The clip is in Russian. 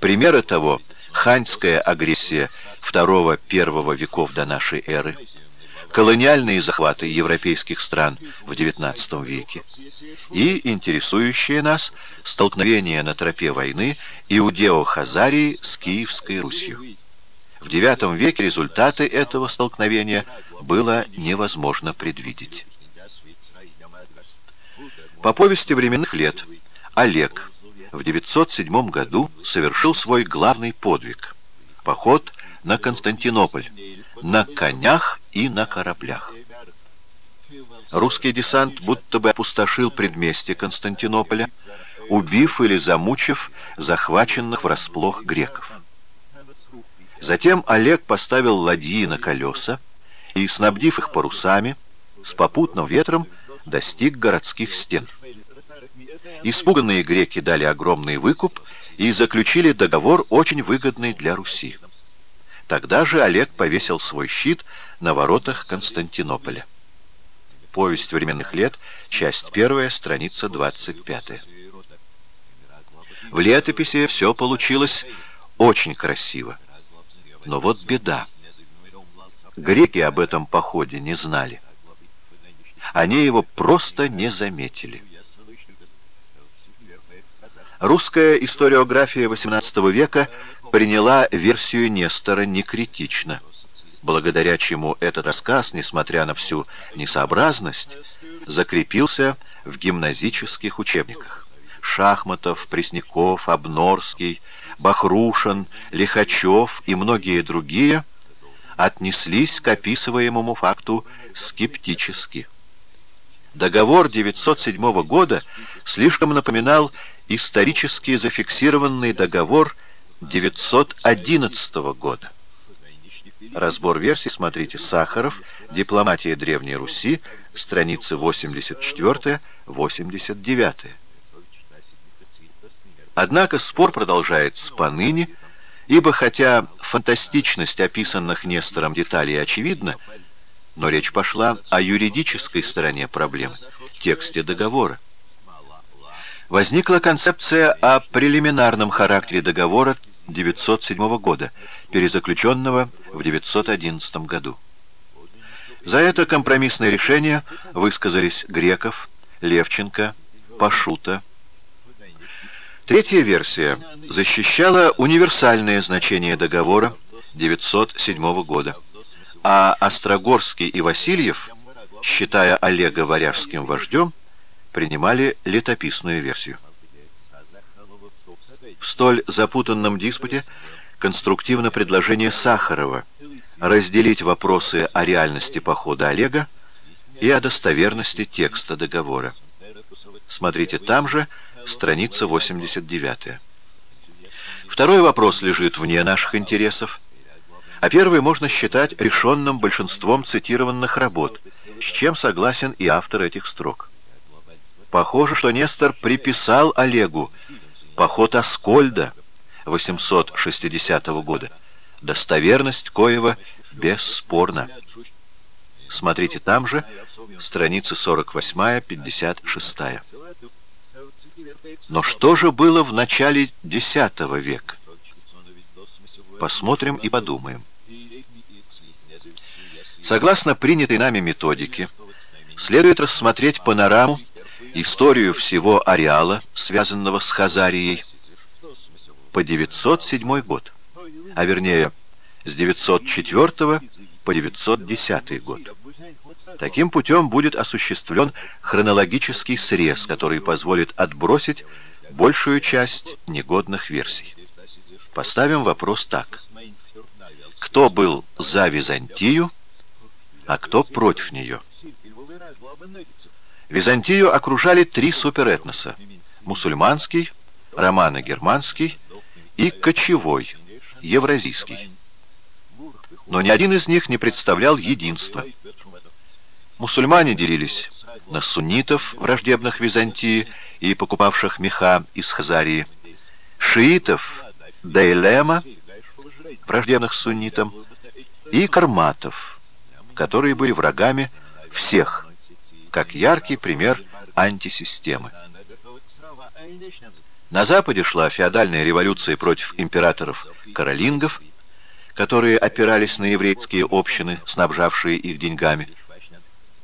Примеры того – ханьская агрессия II-I веков до нашей эры, колониальные захваты европейских стран в XIX веке и интересующее нас столкновение на тропе войны Иудео-Хазарии с Киевской Русью. В IX веке результаты этого столкновения было невозможно предвидеть. По повести временных лет Олег в 907 году совершил свой главный подвиг – поход на Константинополь, на конях и на кораблях. Русский десант будто бы опустошил предместье Константинополя, убив или замучив захваченных врасплох греков. Затем Олег поставил ладьи на колеса и, снабдив их парусами, с попутным ветром достиг городских стен. Испуганные греки дали огромный выкуп и заключили договор, очень выгодный для Руси. Тогда же Олег повесил свой щит на воротах Константинополя. Повесть временных лет, часть первая, страница 25. В летописи все получилось очень красиво. Но вот беда. Греки об этом походе не знали. Они его просто не заметили. Русская историография XVIII века приняла версию Нестора некритично, благодаря чему этот рассказ, несмотря на всю несообразность, закрепился в гимназических учебниках. Шахматов, Пресняков, Обнорский, Бахрушин, Лихачев и многие другие отнеслись к описываемому факту скептически. Договор 907 года слишком напоминал исторически зафиксированный договор 911 года. Разбор версий смотрите Сахаров, Дипломатия Древней Руси, страницы 84-89. Однако спор продолжается поныне, ибо хотя фантастичность описанных Нестором деталей очевидна, но речь пошла о юридической стороне проблемы, тексте договора. Возникла концепция о прелиминарном характере договора 907 года, перезаключенного в 911 году. За это компромиссное решение высказались Греков, Левченко, Пашута. Третья версия защищала универсальное значение договора 907 года а Острогорский и Васильев, считая Олега варяжским вождем, принимали летописную версию. В столь запутанном диспуте конструктивно предложение Сахарова разделить вопросы о реальности похода Олега и о достоверности текста договора. Смотрите там же, страница 89. Второй вопрос лежит вне наших интересов а первый можно считать решенным большинством цитированных работ, с чем согласен и автор этих строк. Похоже, что Нестор приписал Олегу поход Аскольда 860 года. Достоверность коего бесспорна. Смотрите там же, страницы 48-56. Но что же было в начале X века? Посмотрим и подумаем. Согласно принятой нами методике, следует рассмотреть панораму, историю всего ареала, связанного с Хазарией, по 907 год, а вернее, с 904 по 910 год. Таким путем будет осуществлен хронологический срез, который позволит отбросить большую часть негодных версий. Поставим вопрос так. Кто был за Византию, а кто против нее. Византию окружали три суперэтноса – мусульманский, романо-германский и кочевой, евразийский. Но ни один из них не представлял единства. Мусульмане делились на суннитов, враждебных Византии и покупавших меха из Хазарии, шиитов, дейлема, враждебных суннитам, и карматов, которые были врагами всех, как яркий пример антисистемы. На Западе шла феодальная революция против императоров каролингов, которые опирались на еврейские общины, снабжавшие их деньгами,